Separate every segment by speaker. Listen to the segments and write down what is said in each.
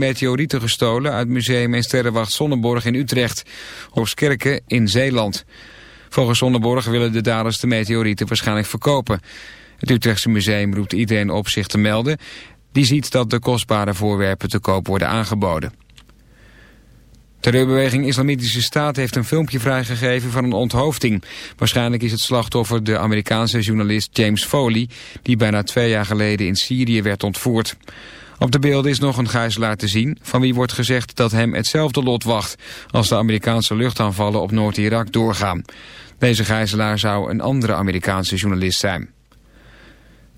Speaker 1: meteorieten gestolen uit museum en sterrenwacht Sonneborg in Utrecht. Hoofskerken in Zeeland. Volgens Sonneborg willen de daders de meteorieten waarschijnlijk verkopen. Het Utrechtse museum roept iedereen op zich te melden... die ziet dat de kostbare voorwerpen te koop worden aangeboden. Terreurbeweging Islamitische Staat heeft een filmpje vrijgegeven van een onthoofding. Waarschijnlijk is het slachtoffer de Amerikaanse journalist James Foley... die bijna twee jaar geleden in Syrië werd ontvoerd. Op de beelden is nog een gijzelaar te zien... van wie wordt gezegd dat hem hetzelfde lot wacht... als de Amerikaanse luchtaanvallen op Noord-Irak doorgaan. Deze gijzelaar zou een andere Amerikaanse journalist zijn.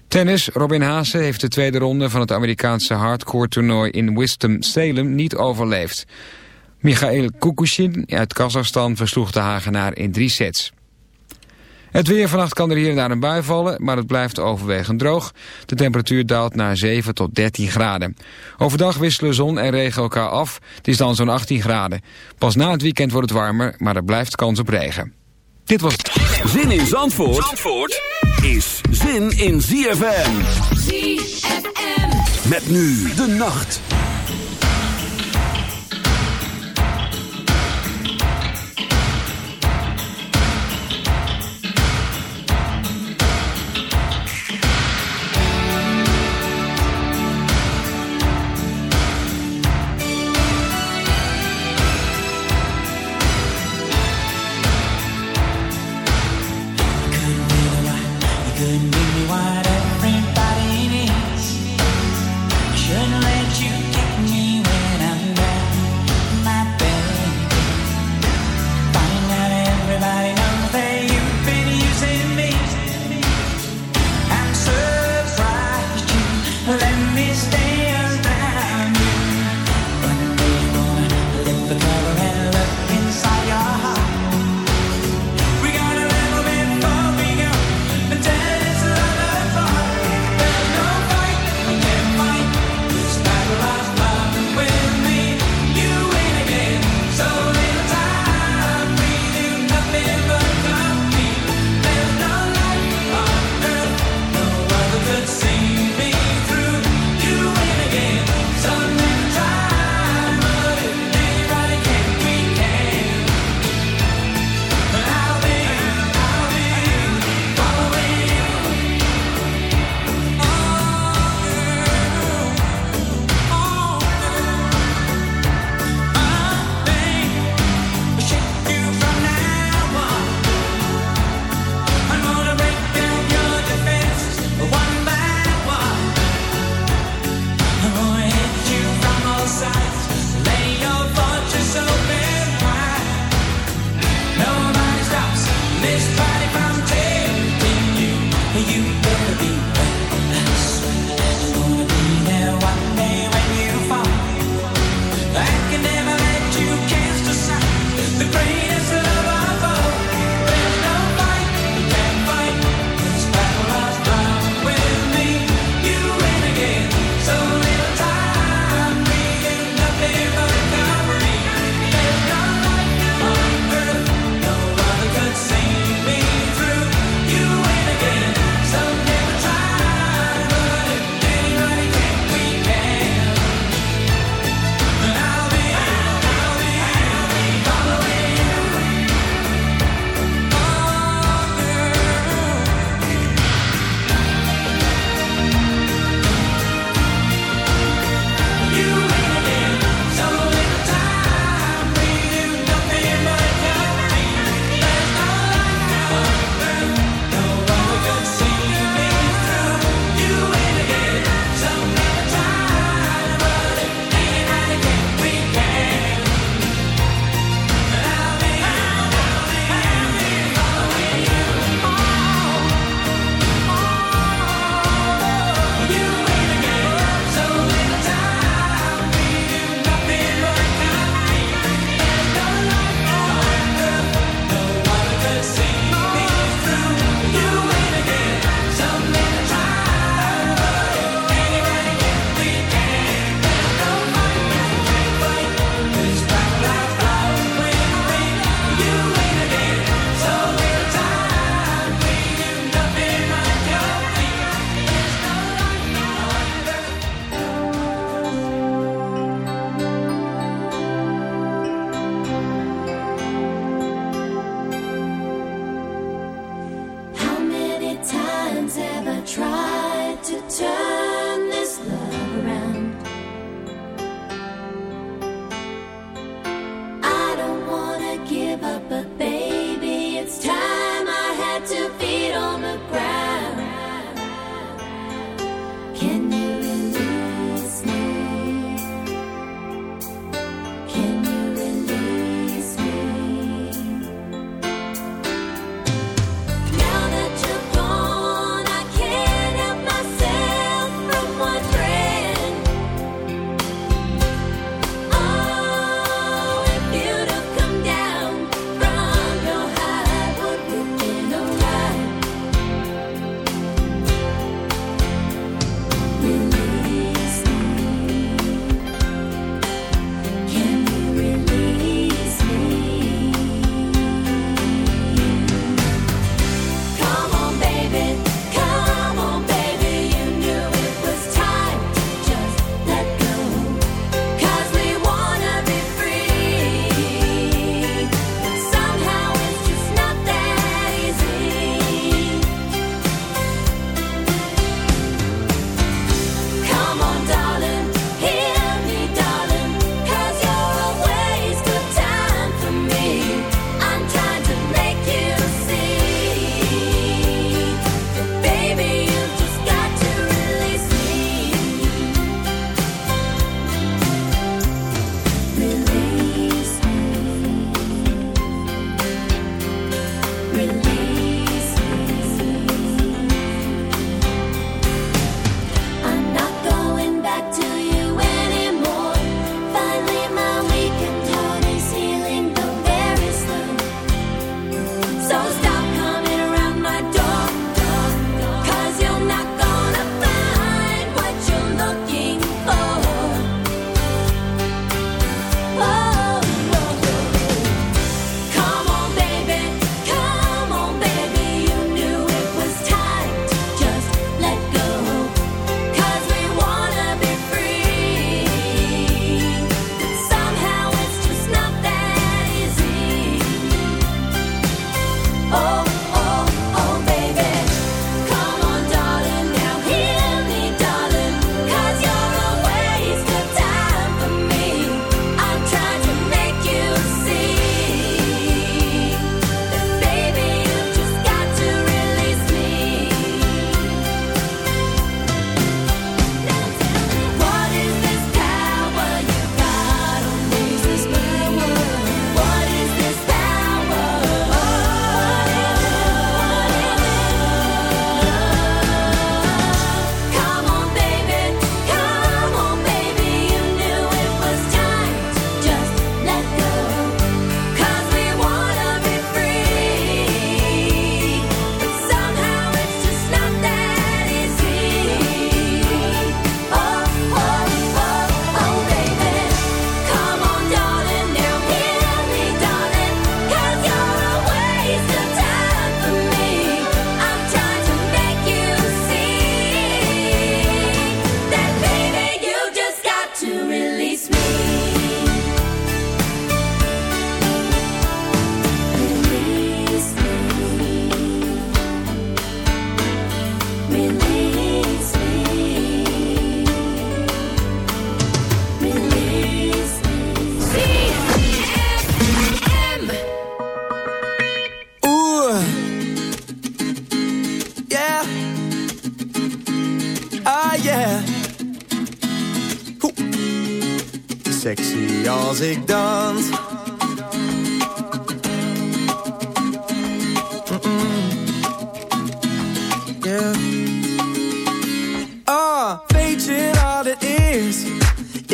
Speaker 1: Tennis, Robin Haase heeft de tweede ronde van het Amerikaanse hardcore toernooi in Winston-Salem niet overleefd. Michael Kukushin uit Kazachstan versloeg de Hagenaar in drie sets. Het weer vannacht kan er hier en daar een bui vallen, maar het blijft overwegend droog. De temperatuur daalt naar 7 tot 13 graden. Overdag wisselen zon en regen elkaar af. Het is dan zo'n 18 graden. Pas na het weekend wordt het warmer, maar er blijft kans op regen. Dit was
Speaker 2: Zin in Zandvoort, Zandvoort is zin in ZFM.
Speaker 3: ZFM.
Speaker 2: Met nu de nacht.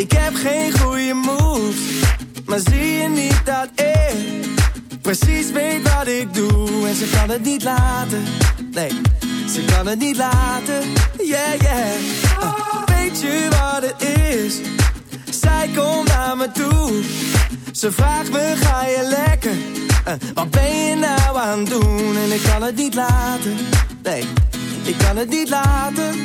Speaker 4: Ik heb geen goede moves, maar zie je niet dat ik precies weet wat ik doe? En ze kan het niet laten, nee, ze kan het niet laten, yeah, yeah. Ah, weet je wat het is? Zij komt naar me toe, ze vraagt me ga je lekker? Eh, wat ben je nou aan het doen? En ik kan het niet laten, nee, ik kan het niet laten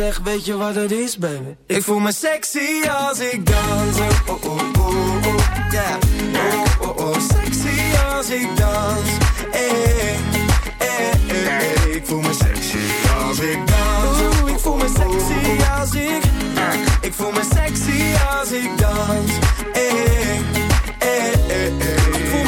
Speaker 4: zeg, weet je wat het is, baby? Ik voel me sexy als ik dans. Oh, oh, oh, oh, yeah. Oh, oh, oh, sexy als ik dans. Eh, eh, eh. Ik voel me sexy als ik dans. Oeh, ik voel me sexy als ik. Ik voel me sexy als ik dans.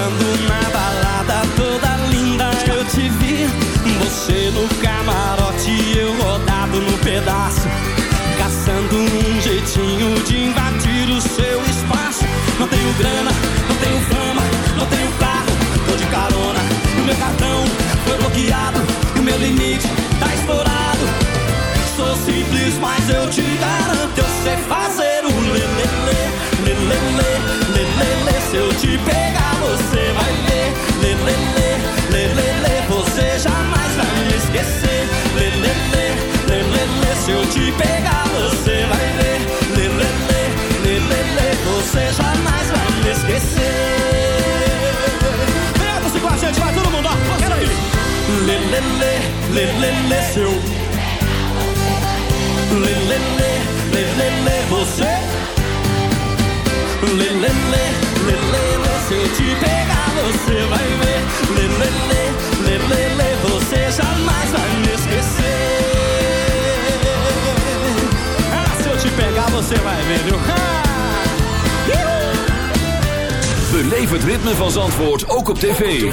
Speaker 5: buscando una little little lesiu Little little little você Little little little se eu te pegar você vai ver Little little little você jamais vai me esquecer Ah, se eu te pegar você vai ver, viu?
Speaker 2: Beleef het ritme van Zandvoort ook op tv.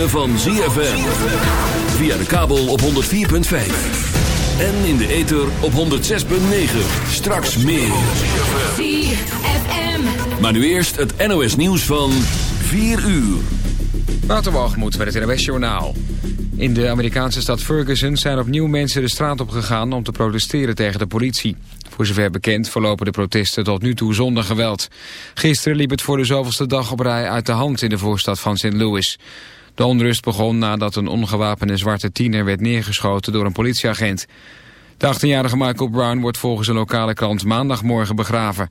Speaker 2: Ritme van ZFM. Via de kabel op 104.5. En in de ether op 106.9. Straks meer.
Speaker 3: ZFM.
Speaker 2: Maar nu eerst het NOS nieuws van 4 uur.
Speaker 1: Waterwalgemoed met het NOS Journaal. In de Amerikaanse stad Ferguson zijn opnieuw mensen de straat op gegaan om te protesteren tegen de politie. Voor zover bekend verlopen de protesten tot nu toe zonder geweld. Gisteren liep het voor de zoveelste dag op rij uit de hand in de voorstad van St. Louis. De onrust begon nadat een ongewapende zwarte tiener werd neergeschoten door een politieagent. De 18-jarige Michael Brown wordt volgens een lokale krant maandagmorgen begraven.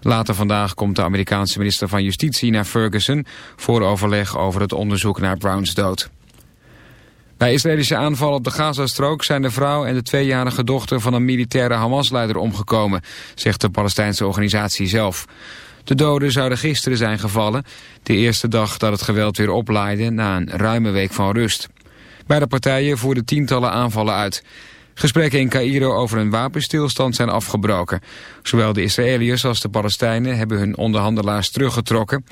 Speaker 1: Later vandaag komt de Amerikaanse minister van Justitie naar Ferguson... voor overleg over het onderzoek naar Browns dood. Bij Israëlische aanval op de Gazastrook zijn de vrouw en de tweejarige dochter van een militaire Hamas-leider omgekomen, zegt de Palestijnse organisatie zelf. De doden zouden gisteren zijn gevallen, de eerste dag dat het geweld weer oplaaide na een ruime week van rust. Beide partijen voerden tientallen aanvallen uit. Gesprekken in Cairo over een wapenstilstand zijn afgebroken. Zowel de Israëliërs als de Palestijnen hebben hun onderhandelaars teruggetrokken.